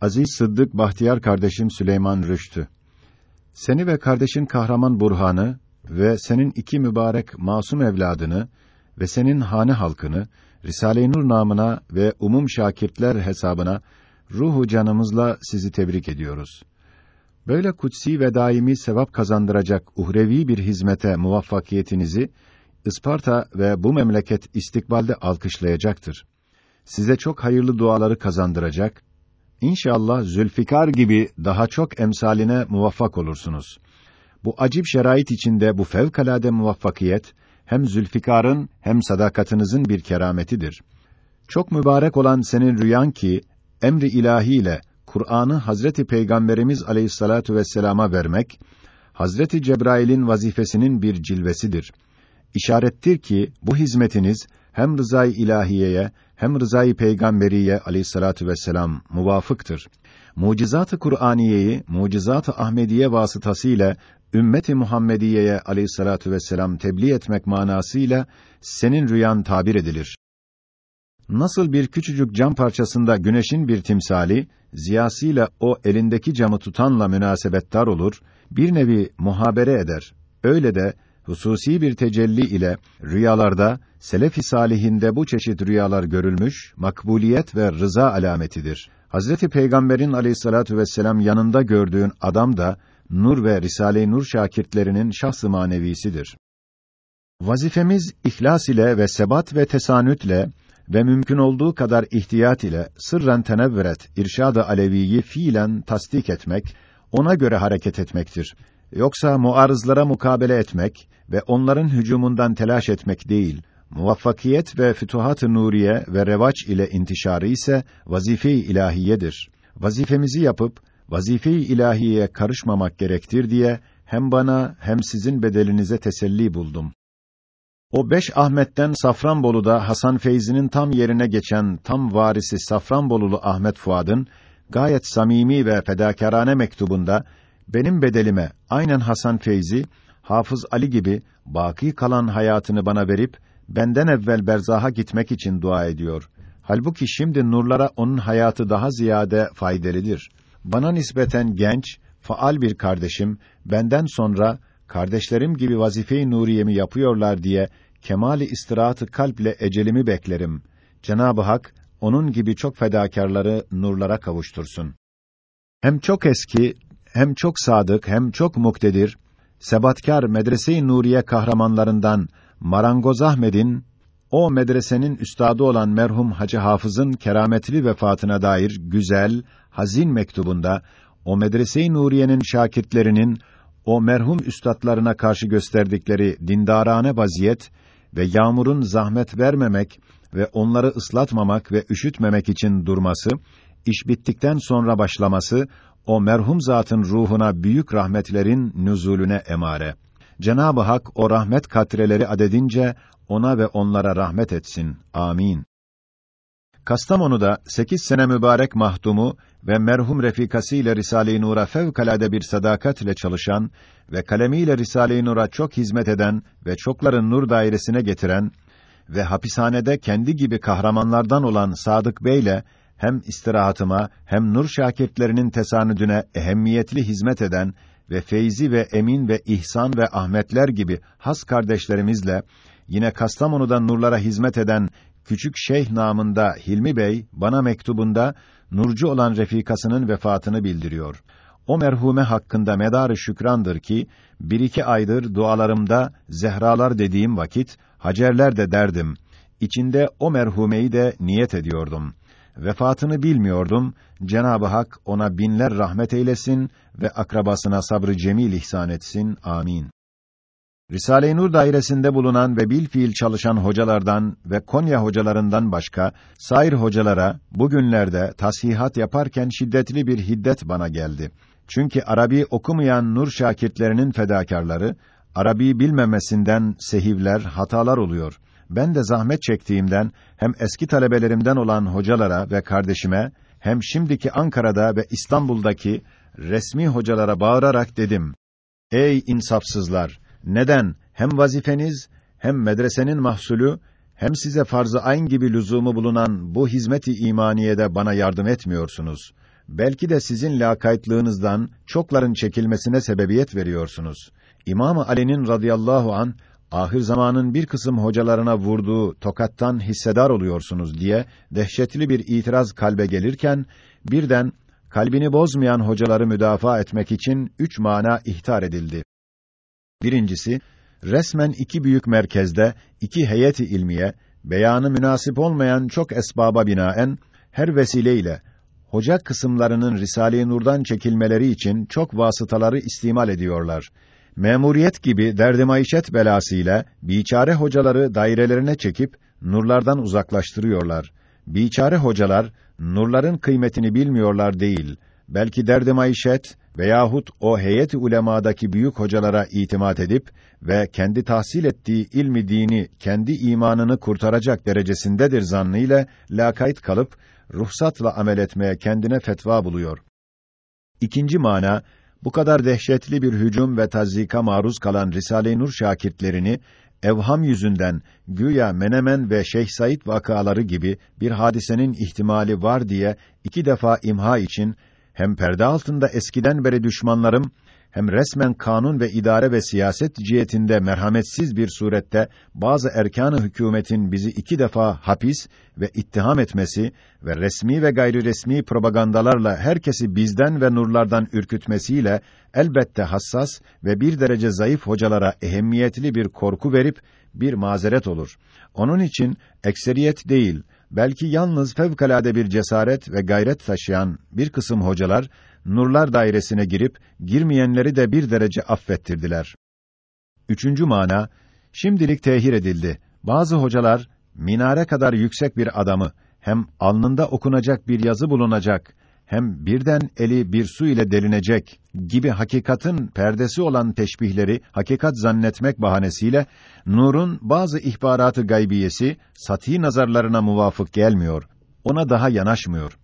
Aziz Sıddık Bahtiyar kardeşim Süleyman Rüştü. Seni ve kardeşin kahraman Burhan'ı ve senin iki mübarek masum evladını ve senin hane halkını Risale-i Nur namına ve umum şakirtler hesabına ruhu canımızla sizi tebrik ediyoruz. Böyle kutsi ve daimi sevap kazandıracak uhrevi bir hizmete muvaffakiyetinizi Isparta ve bu memleket istikbalde alkışlayacaktır. Size çok hayırlı duaları kazandıracak. İnşallah Zülfikar gibi daha çok emsaline muvaffak olursunuz. Bu acip şerait içinde bu fevkalade muvaffakiyet hem Zülfikar'ın hem sadakatinizin bir kerametidir. Çok mübarek olan senin rüyan ki emri ilahiyle Kur'an'ı Hazreti Peygamberimiz Aleyhissalatu vesselam'a vermek Hazreti Cebrail'in vazifesinin bir cilvesidir. İşarettir ki bu hizmetiniz hem rızayı ilahiyeye hem rızayı peygamberiye Aleyhissalatu vesselam muvafıktır. Mucizat-ı Kur'aniyeyi mucizat-ı Ahmediye vasıtasıyla ümmeti Muhammediye'ye Aleyhissalatu vesselam tebliğ etmek manasıyla senin rüyan tabir edilir. Nasıl bir küçücük cam parçasında güneşin bir timsali ziyasıyla o elindeki camı tutanla münasebettar olur, bir nevi muhabere eder. Öyle de hususi bir tecelli ile rüyalarda selef-i salihinde bu çeşit rüyalar görülmüş, makbuliyet ve rıza alametidir. Hazreti Peygamber'in Aleyhissalatu vesselam yanında gördüğün adam da Nur ve Risale-i Nur şakirtlerinin şahs-ı manevisidir. Vazifemiz ihlas ile ve sebat ve tesanütle ve mümkün olduğu kadar ihtiyat ile sırren tenevveret irşad-ı aleviyi fiilen tasdik etmek, ona göre hareket etmektir. Yoksa muarızlara mukabele etmek ve onların hücumundan telaş etmek değil, muvaffakiyet ve fütuhat-ı nuriye ve revaç ile intişarı ise vazife-i ilahiyedir. Vazifemizi yapıp vazife-i ilahiyeye karışmamak gerektir diye hem bana hem sizin bedelinize teselli buldum. O beş Ahmet'ten Safranbolu'da Hasan Feyzi'nin tam yerine geçen tam varisi Safranbolulu Ahmet Fuad'ın gayet samimi ve fedakârane mektubunda benim bedelime aynen Hasan Feyzi Hafız Ali gibi baki kalan hayatını bana verip benden evvel berzaha gitmek için dua ediyor. Halbuki şimdi nurlara onun hayatı daha ziyade faydalıdır. Bana nispeten genç, faal bir kardeşim benden sonra kardeşlerim gibi vazife-i nuriyemi yapıyorlar diye kemali istirahatı kalple ecelimi beklerim. Cenab-ı Hak onun gibi çok fedakarları nurlara kavuştursun. Hem çok eski, hem çok sadık, hem çok muktedir, sebatkar medrese-i nuriye kahramanlarından Marangoz Ahmed'in o medresenin üstadı olan merhum Hacı Hafız'ın kerametli vefatına dair güzel, hazin mektubunda o medrese-i nuriyenin şakirtlerinin o merhum üstadlarına karşı gösterdikleri dindarane vaziyet ve yağmurun zahmet vermemek ve onları ıslatmamak ve üşütmemek için durması, iş bittikten sonra başlaması o merhum zatın ruhuna büyük rahmetlerin nüzulüne emare. Cenab-ı Hak o rahmet katreleri adedince ona ve onlara rahmet etsin. Amin. Kastamonu'da sekiz sene mübarek mahdumu ve merhum refikası ile Risale-i Nur'a fevkalade bir sadakat ile çalışan ve kalemiyle Risale-i Nur'a çok hizmet eden ve çokların nur dairesine getiren ve hapishanede kendi gibi kahramanlardan olan Sadık Bey ile hem istirahatıma hem nur şakirtlerinin tesanüdüne ehemmiyetli hizmet eden ve Feyzi ve Emin ve İhsan ve Ahmetler gibi has kardeşlerimizle yine Kastamonu'da nurlara hizmet eden küçük şeyh namında Hilmi Bey bana mektubunda nurcu olan refikasının vefatını bildiriyor. O merhume hakkında medarı şükrandır ki bir iki aydır dualarımda zehralar dediğim vakit hacerler de derdim. İçinde o merhumeyi de niyet ediyordum. Vefatını bilmiyordum. Cenabı Hak ona binler rahmet eylesin ve akrabasına sabrı cemil ihsan etsin. Amin. Risale-i Nur dairesinde bulunan ve bil fiil çalışan hocalardan ve Konya hocalarından başka sair hocalara bugünlerde tasihat yaparken şiddetli bir hiddet bana geldi. Çünkü Arabi okumayan nur şakirtlerinin fedakarları Arabi bilmemesinden sehivler, hatalar oluyor. Ben de zahmet çektiğimden hem eski talebelerimden olan hocalara ve kardeşime hem şimdiki Ankara'da ve İstanbul'daki resmi hocalara bağırarak dedim: Ey insafsızlar! Neden hem vazifeniz hem medresenin mahsulü hem size farz-ı ayn gibi lüzumu bulunan bu hizmeti imaniyede bana yardım etmiyorsunuz? belki de sizin lakaytlığınızdan çokların çekilmesine sebebiyet veriyorsunuz. İmam Ali'nin radıyallahu an ahir zamanın bir kısım hocalarına vurduğu tokattan hissedar oluyorsunuz diye dehşetli bir itiraz kalbe gelirken birden kalbini bozmayan hocaları müdafaa etmek için üç mana ihtar edildi. Birincisi, resmen iki büyük merkezde iki heyeti ilmiye beyanı münasip olmayan çok esbaba binaen her vesileyle hoca kısımlarının Risale-i Nur'dan çekilmeleri için çok vasıtaları istimal ediyorlar. Memuriyet gibi derdi maişet belasıyla biçare hocaları dairelerine çekip nurlardan uzaklaştırıyorlar. Biçare hocalar nurların kıymetini bilmiyorlar değil. Belki derdi maişet veyahut o heyet ulemadaki büyük hocalara itimat edip ve kendi tahsil ettiği ilmi dini kendi imanını kurtaracak derecesindedir zannıyla lakayt kalıp ruhsatla amel etmeye kendine fetva buluyor. İkinci mana bu kadar dehşetli bir hücum ve tazzika maruz kalan Risale-i Nur şakirtlerini evham yüzünden güya Menemen ve Şeyh Said vakaları gibi bir hadisenin ihtimali var diye iki defa imha için hem perde altında eskiden beri düşmanlarım hem resmen kanun ve idare ve siyaset cihetinde merhametsiz bir surette bazı erkan-ı hükümetin bizi iki defa hapis ve ittiham etmesi ve resmi ve gayri resmi propagandalarla herkesi bizden ve nurlardan ürkütmesiyle elbette hassas ve bir derece zayıf hocalara ehemmiyetli bir korku verip bir mazeret olur. Onun için ekseriyet değil, belki yalnız fevkalade bir cesaret ve gayret taşıyan bir kısım hocalar nurlar dairesine girip girmeyenleri de bir derece affettirdiler. Üçüncü mana şimdilik tehir edildi. Bazı hocalar minare kadar yüksek bir adamı hem alnında okunacak bir yazı bulunacak hem birden eli bir su ile delinecek gibi hakikatin perdesi olan teşbihleri hakikat zannetmek bahanesiyle nurun bazı ihbaratı gaybiyesi sati nazarlarına muvafık gelmiyor. Ona daha yanaşmıyor.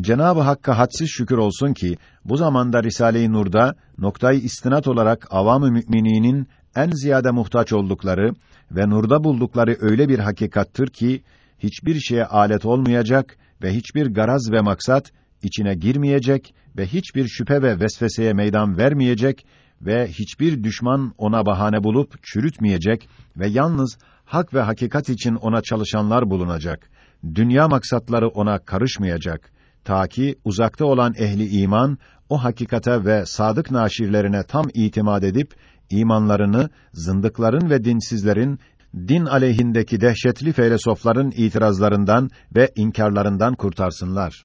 Cenab-ı Hakk'a hadsiz şükür olsun ki bu zamanda Risale-i Nur'da noktayı istinat olarak avam-ı mümininin en ziyade muhtaç oldukları ve nurda buldukları öyle bir hakikattır ki hiçbir şeye alet olmayacak ve hiçbir garaz ve maksat içine girmeyecek ve hiçbir şüphe ve vesveseye meydan vermeyecek ve hiçbir düşman ona bahane bulup çürütmeyecek ve yalnız hak ve hakikat için ona çalışanlar bulunacak. Dünya maksatları ona karışmayacak. Ta ki uzakta olan ehli iman o hakikate ve sadık naşirlerine tam itimat edip imanlarını zındıkların ve dinsizlerin din aleyhindeki dehşetli felsefeler'in itirazlarından ve inkarlarından kurtarsınlar.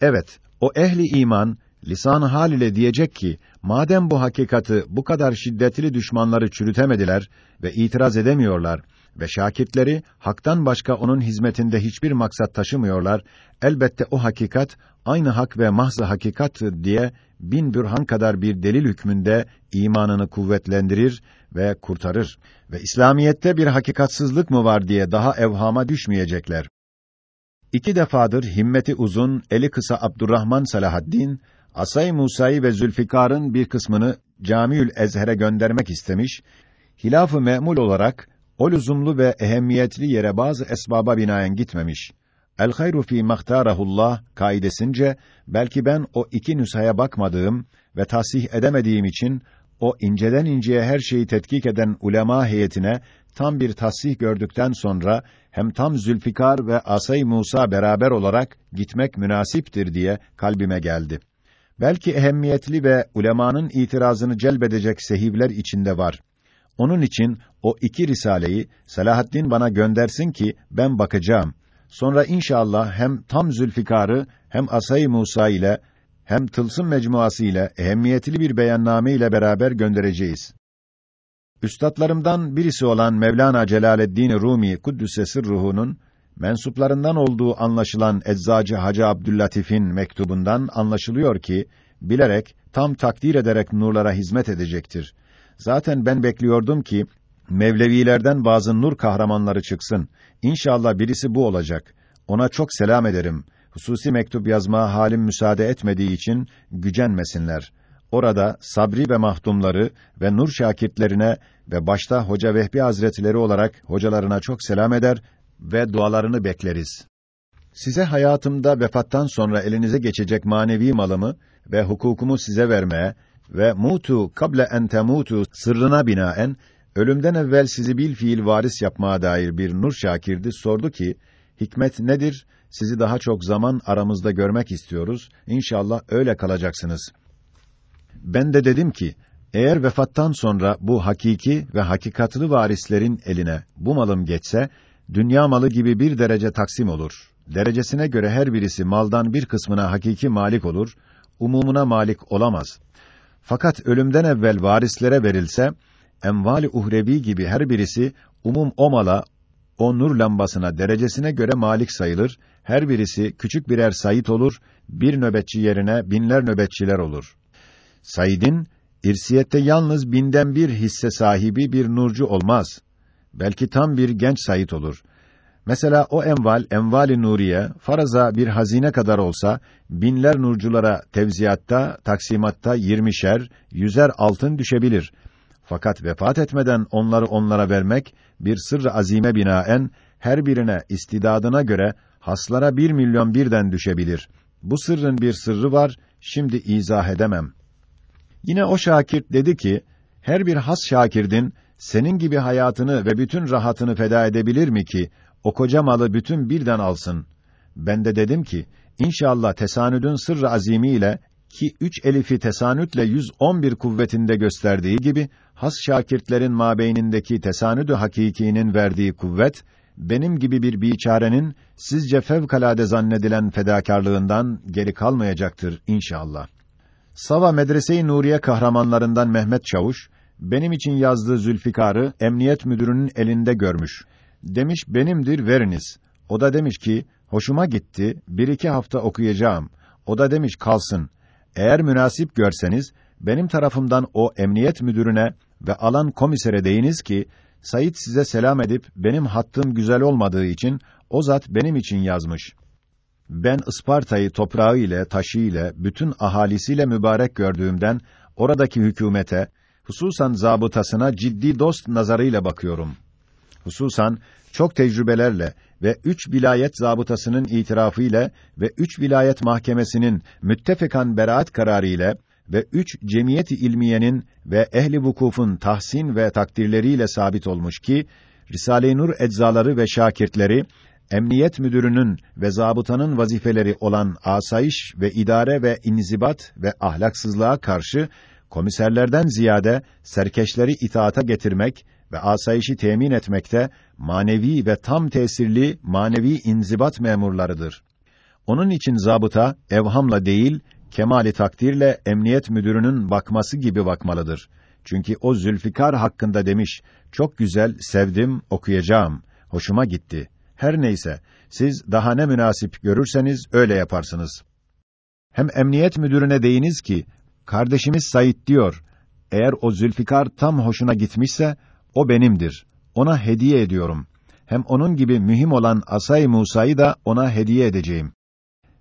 Evet, o ehli iman lisan hal ile diyecek ki madem bu hakikati bu kadar şiddetli düşmanları çürütemediler ve itiraz edemiyorlar ve şakirtleri haktan başka onun hizmetinde hiçbir maksat taşımıyorlar elbette o hakikat aynı hak ve mahzı hakikat diye bin bürhan kadar bir delil hükmünde imanını kuvvetlendirir ve kurtarır ve İslamiyette bir hakikatsızlık mı var diye daha evhama düşmeyecekler. İki defadır himmeti uzun, eli kısa Abdurrahman Salahaddin, Asay Musa'yı ve Zülfikar'ın bir kısmını Camiül Ezher'e göndermek istemiş, hilaf-ı me'mul olarak o lüzumlu ve ehemmiyetli yere bazı esbaba binaen gitmemiş. El hayru fî mahtarahullah kaidesince belki ben o iki nüshaya bakmadığım ve tasih edemediğim için o inceden inceye her şeyi tetkik eden ulema heyetine tam bir tasih gördükten sonra hem tam Zülfikar ve Asay Musa beraber olarak gitmek münasiptir diye kalbime geldi. Belki ehemmiyetli ve ulemanın itirazını celbedecek sehivler içinde var. Onun için o iki risaleyi Selahaddin bana göndersin ki ben bakacağım. Sonra inşallah hem tam Zülfikar'ı hem Asay Musa ile hem Tılsım mecmuası ile ehemmiyetli bir beyanname ile beraber göndereceğiz. Üstadlarımdan birisi olan Mevlana Celaleddin Rumi Kuddüs'e sırruhunun mensuplarından olduğu anlaşılan Eczacı Hacı Abdüllatif'in mektubundan anlaşılıyor ki bilerek tam takdir ederek nurlara hizmet edecektir. Zaten ben bekliyordum ki Mevlevilerden bazı nur kahramanları çıksın. İnşallah birisi bu olacak. Ona çok selam ederim. Hususi mektup yazma halim müsaade etmediği için gücenmesinler. Orada sabri ve mahdumları ve nur şakirtlerine ve başta Hoca Vehbi Hazretleri olarak hocalarına çok selam eder ve dualarını bekleriz. Size hayatımda vefattan sonra elinize geçecek manevi malımı ve hukukumu size vermeye ve mutu kable en temutu sırrına binaen ölümden evvel sizi bil fiil varis yapmaya dair bir nur şakirdi sordu ki hikmet nedir? Sizi daha çok zaman aramızda görmek istiyoruz. İnşallah öyle kalacaksınız. Ben de dedim ki eğer vefattan sonra bu hakiki ve hakikatlı varislerin eline bu malım geçse dünya malı gibi bir derece taksim olur. Derecesine göre her birisi maldan bir kısmına hakiki malik olur, umumuna malik olamaz. Fakat ölümden evvel varislere verilse, envali uhrevi gibi her birisi umum o mala, o nur lambasına derecesine göre malik sayılır, her birisi küçük birer sayit olur, bir nöbetçi yerine binler nöbetçiler olur. Said'in, irsiyette yalnız binden bir hisse sahibi bir nurcu olmaz. Belki tam bir genç sayit olur. Mesela o enval, envali nuriye, faraza bir hazine kadar olsa, binler nurculara tevziyatta, taksimatta yirmişer, yüzer altın düşebilir. Fakat vefat etmeden onları onlara vermek, bir sırrı azime binaen, her birine istidadına göre, haslara bir milyon birden düşebilir. Bu sırrın bir sırrı var, şimdi izah edemem. Yine o şakir dedi ki, her bir has şakirdin, senin gibi hayatını ve bütün rahatını feda edebilir mi ki, o koca malı bütün birden alsın. Ben de dedim ki, inşallah tesanüdün sırrı azimiyle ki üç elifi tesanütle 111 kuvvetinde gösterdiği gibi has şakirtlerin mabeynindeki tesanüdü hakikinin verdiği kuvvet benim gibi bir biçarenin sizce fevkalade zannedilen fedakarlığından geri kalmayacaktır inşallah. Sava Medrese-i Nuriye kahramanlarından Mehmet Çavuş benim için yazdığı Zülfikar'ı emniyet müdürünün elinde görmüş. Demiş benimdir veriniz. O da demiş ki hoşuma gitti. Bir iki hafta okuyacağım. O da demiş kalsın. Eğer münasip görseniz benim tarafımdan o emniyet müdürüne ve alan komisere deyiniz ki Sayit size selam edip benim hattım güzel olmadığı için o zat benim için yazmış. Ben Isparta'yı toprağı ile, taşı ile, bütün ahalisiyle mübarek gördüğümden oradaki hükümete, hususan zabıtasına ciddi dost nazarıyla bakıyorum. Hususan çok tecrübelerle ve üç vilayet zabıtasının itirafı ile ve üç vilayet mahkemesinin müttefekan beraat kararı ile ve üç cemiyeti ilmiyenin ve ehli vukufun tahsin ve takdirleriyle sabit olmuş ki Risale-i Nur eczaları ve şakirtleri emniyet müdürünün ve zabıtanın vazifeleri olan asayiş ve idare ve inzibat ve ahlaksızlığa karşı komiserlerden ziyade serkeşleri itaata getirmek ve asayişi temin etmekte manevi ve tam tesirli manevi inzibat memurlarıdır. Onun için zabıta evhamla değil, kemali takdirle emniyet müdürünün bakması gibi bakmalıdır. Çünkü o Zülfikar hakkında demiş, çok güzel, sevdim, okuyacağım, hoşuma gitti. Her neyse, siz daha ne münasip görürseniz öyle yaparsınız. Hem emniyet müdürüne deyiniz ki, kardeşimiz Sayit diyor, eğer o Zülfikar tam hoşuna gitmişse, o benimdir. Ona hediye ediyorum. Hem onun gibi mühim olan Asay Musa'yı da ona hediye edeceğim.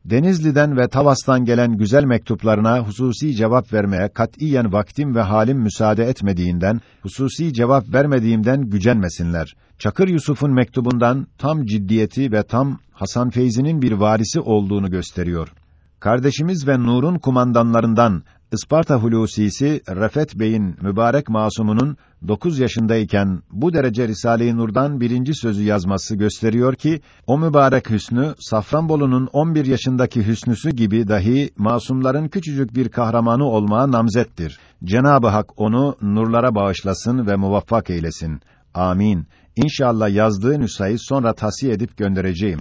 Denizli'den ve Tavas'tan gelen güzel mektuplarına hususi cevap vermeye katiyen vaktim ve halim müsaade etmediğinden, hususi cevap vermediğimden gücenmesinler. Çakır Yusuf'un mektubundan tam ciddiyeti ve tam Hasan Feyzi'nin bir varisi olduğunu gösteriyor. Kardeşimiz ve Nur'un kumandanlarından Isparta Hulusisi Refet Bey'in mübarek masumunun 9 yaşındayken bu derece Risale-i Nur'dan birinci sözü yazması gösteriyor ki o mübarek hüsnü Safranbolu'nun 11 yaşındaki hüsnüsü gibi dahi masumların küçücük bir kahramanı olmaya namzettir. Cenab-ı Hak onu nurlara bağışlasın ve muvaffak eylesin. Amin. İnşallah yazdığı nüshayı sonra tahsiye edip göndereceğim.